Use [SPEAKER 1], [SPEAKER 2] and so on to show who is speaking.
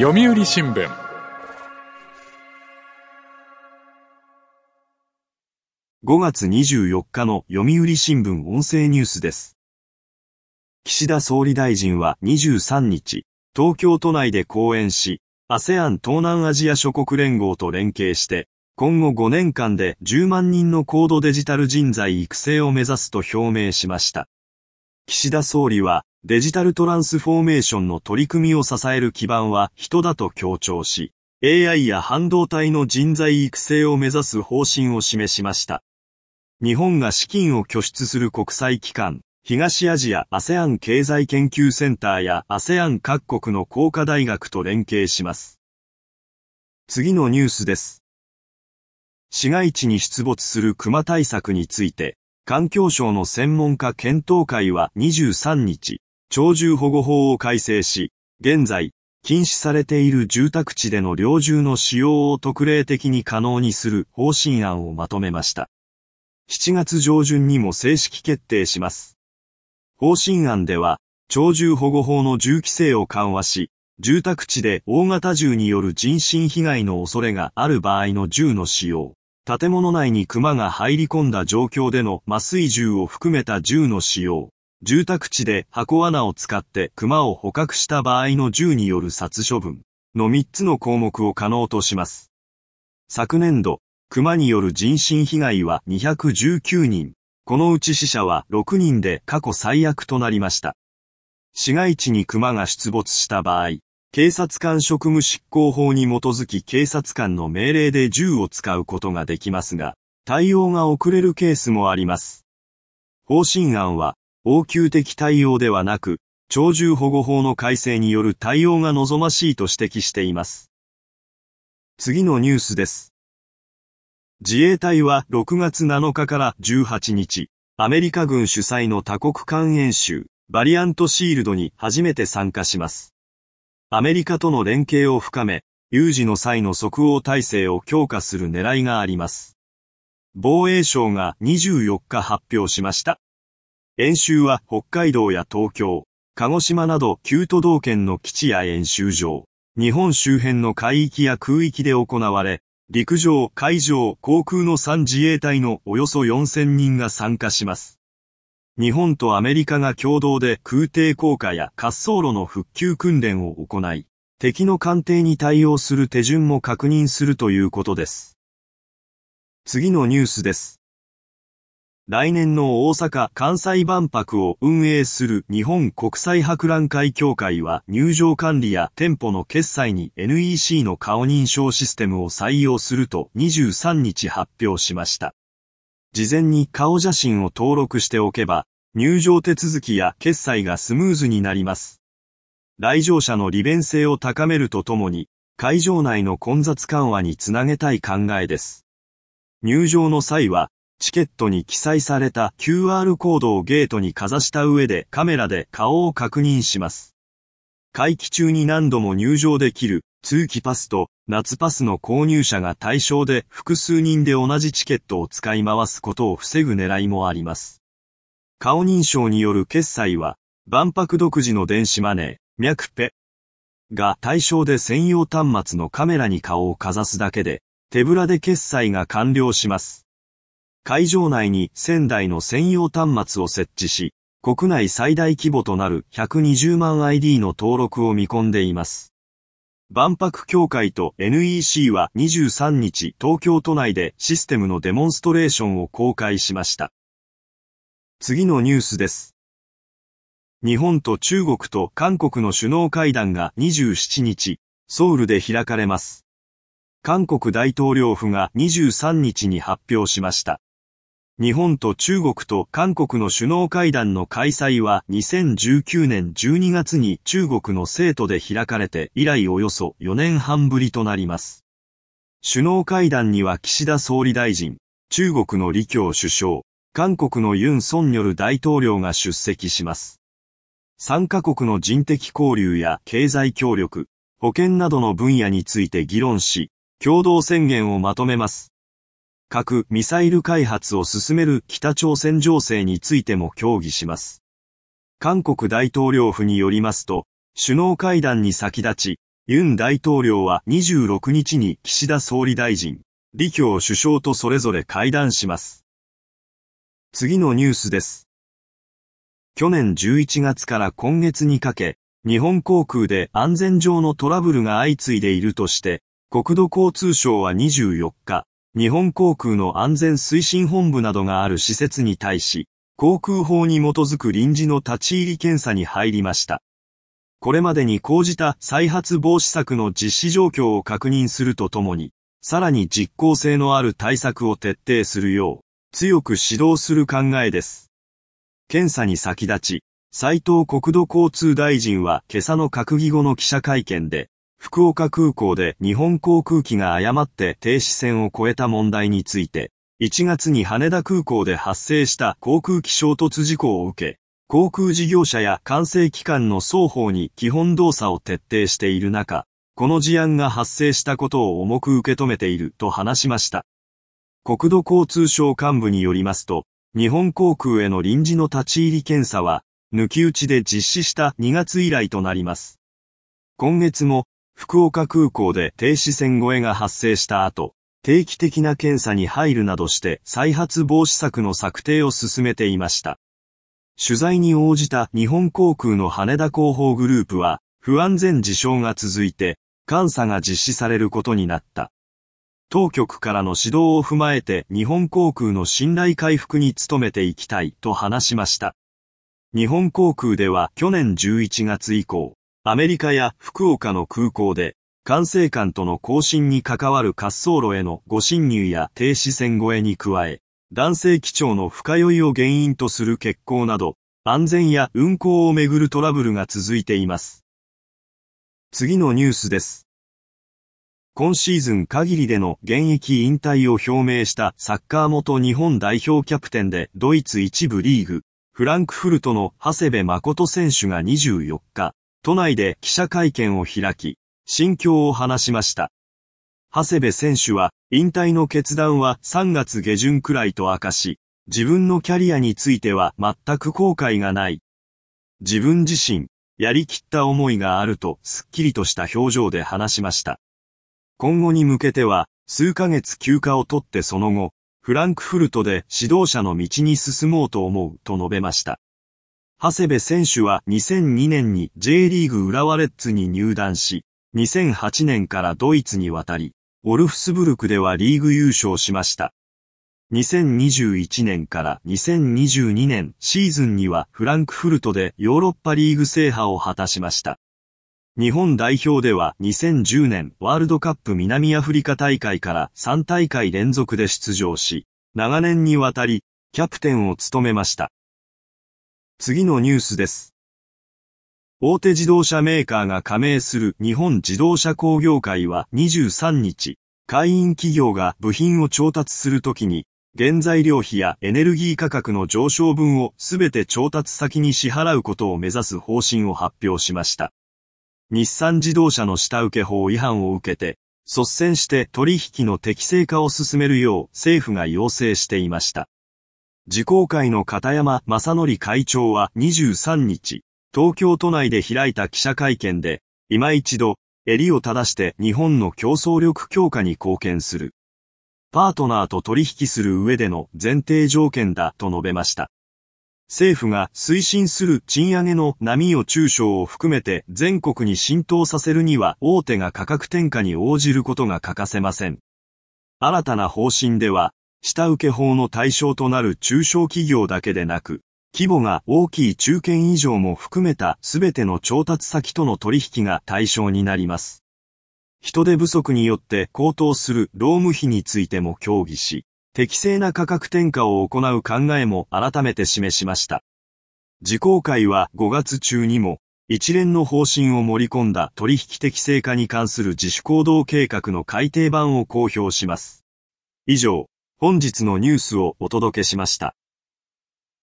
[SPEAKER 1] 読売新聞
[SPEAKER 2] 5月24日の読売新聞音声ニュースです。岸田総理大臣は23日、東京都内で講演し、ASEAN 東南アジア諸国連合と連携して、今後5年間で10万人の高度デジタル人材育成を目指すと表明しました。岸田総理は、デジタルトランスフォーメーションの取り組みを支える基盤は人だと強調し、AI や半導体の人材育成を目指す方針を示しました。日本が資金を拠出する国際機関、東アジア ASEAN 経済研究センターや ASEAN 各国の工科大学と連携します。次のニュースです。市街地に出没する熊対策について、環境省の専門家検討会は23日、鳥獣保護法を改正し、現在、禁止されている住宅地での猟銃の使用を特例的に可能にする方針案をまとめました。7月上旬にも正式決定します。方針案では、鳥獣保護法の銃規制を緩和し、住宅地で大型銃による人身被害の恐れがある場合の銃の使用、建物内に熊が入り込んだ状況での麻酔銃を含めた銃の使用、住宅地で箱穴を使って熊を捕獲した場合の銃による殺処分の3つの項目を可能とします。昨年度、熊による人身被害は219人、このうち死者は6人で過去最悪となりました。市街地に熊が出没した場合、警察官職務執行法に基づき警察官の命令で銃を使うことができますが、対応が遅れるケースもあります。方針案は、応急的対応ではなく、鳥獣保護法の改正による対応が望ましいと指摘しています。次のニュースです。自衛隊は6月7日から18日、アメリカ軍主催の多国間演習、バリアントシールドに初めて参加します。アメリカとの連携を深め、有事の際の即応体制を強化する狙いがあります。防衛省が24日発表しました。演習は北海道や東京、鹿児島など9都道県の基地や演習場、日本周辺の海域や空域で行われ、陸上、海上、航空の3自衛隊のおよそ4000人が参加します。日本とアメリカが共同で空挺効果や滑走路の復旧訓練を行い、敵の艦艇に対応する手順も確認するということです。次のニュースです。来年の大阪・関西万博を運営する日本国際博覧会協会は入場管理や店舗の決済に NEC の顔認証システムを採用すると23日発表しました。事前に顔写真を登録しておけば、入場手続きや決済がスムーズになります。来場者の利便性を高めるとともに、会場内の混雑緩和につなげたい考えです。入場の際は、チケットに記載された QR コードをゲートにかざした上でカメラで顔を確認します。会期中に何度も入場できる通期パスと夏パスの購入者が対象で複数人で同じチケットを使い回すことを防ぐ狙いもあります。顔認証による決済は、万博独自の電子マネー、脈ペが対象で専用端末のカメラに顔をかざすだけで、手ぶらで決済が完了します。会場内に1000台の専用端末を設置し、国内最大規模となる120万 ID の登録を見込んでいます。万博協会と NEC は23日東京都内でシステムのデモンストレーションを公開しました。次のニュースです。日本と中国と韓国の首脳会談が27日、ソウルで開かれます。韓国大統領府が23日に発表しました。日本と中国と韓国の首脳会談の開催は2019年12月に中国の生徒で開かれて以来およそ4年半ぶりとなります。首脳会談には岸田総理大臣、中国の李強首相、韓国のユン・ソンニョル大統領が出席します。3カ国の人的交流や経済協力、保険などの分野について議論し、共同宣言をまとめます。核・ミサイル開発を進める北朝鮮情勢についても協議します。韓国大統領府によりますと、首脳会談に先立ち、ユン大統領は26日に岸田総理大臣、李強首相とそれぞれ会談します。次のニュースです。去年11月から今月にかけ、日本航空で安全上のトラブルが相次いでいるとして、国土交通省は24日、日本航空の安全推進本部などがある施設に対し、航空法に基づく臨時の立ち入り検査に入りました。これまでに講じた再発防止策の実施状況を確認するとともに、さらに実効性のある対策を徹底するよう、強く指導する考えです。検査に先立ち、斉藤国土交通大臣は今朝の閣議後の記者会見で、福岡空港で日本航空機が誤って停止線を越えた問題について、1月に羽田空港で発生した航空機衝突事故を受け、航空事業者や管制機関の双方に基本動作を徹底している中、この事案が発生したことを重く受け止めていると話しました。国土交通省幹部によりますと、日本航空への臨時の立ち入り検査は、抜き打ちで実施した2月以来となります。今月も、福岡空港で停止線越えが発生した後、定期的な検査に入るなどして再発防止策の策定を進めていました。取材に応じた日本航空の羽田広報グループは、不安全事象が続いて、監査が実施されることになった。当局からの指導を踏まえて日本航空の信頼回復に努めていきたいと話しました。日本航空では去年11月以降、アメリカや福岡の空港で、管制官との更新に関わる滑走路へのご侵入や停止線越えに加え、男性機長の深酔いを原因とする欠航など、安全や運航をめぐるトラブルが続いています。次のニュースです。今シーズン限りでの現役引退を表明したサッカー元日本代表キャプテンでドイツ一部リーグ、フランクフルトの長谷部誠選手が24日、都内で記者会見を開き、心境を話しました。長谷部選手は、引退の決断は3月下旬くらいと明かし、自分のキャリアについては全く後悔がない。自分自身、やりきった思いがあると、すっきりとした表情で話しました。今後に向けては、数ヶ月休暇を取ってその後、フランクフルトで指導者の道に進もうと思うと述べました。長谷部選手は2002年に J リーグ浦和レッズに入団し、2008年からドイツに渡り、オルフスブルクではリーグ優勝しました。2021年から2022年シーズンにはフランクフルトでヨーロッパリーグ制覇を果たしました。日本代表では2010年ワールドカップ南アフリカ大会から3大会連続で出場し、長年にわたりキャプテンを務めました。次のニュースです。大手自動車メーカーが加盟する日本自動車工業会は23日、会員企業が部品を調達するときに、原材料費やエネルギー価格の上昇分をすべて調達先に支払うことを目指す方針を発表しました。日産自動車の下請け法違反を受けて、率先して取引の適正化を進めるよう政府が要請していました。自公会の片山正則会長は23日、東京都内で開いた記者会見で、今一度、襟を正して日本の競争力強化に貢献する。パートナーと取引する上での前提条件だと述べました。政府が推進する賃上げの波を中小を含めて全国に浸透させるには大手が価格転嫁に応じることが欠かせません。新たな方針では、下請け法の対象となる中小企業だけでなく、規模が大きい中堅以上も含めたすべての調達先との取引が対象になります。人手不足によって高騰する労務費についても協議し、適正な価格転嫁を行う考えも改めて示しました。自公会は5月中にも一連の方針を盛り込んだ取引適正化に関する自主行動計画の改定版を公表します。以上、本日のニュースをお届けしました。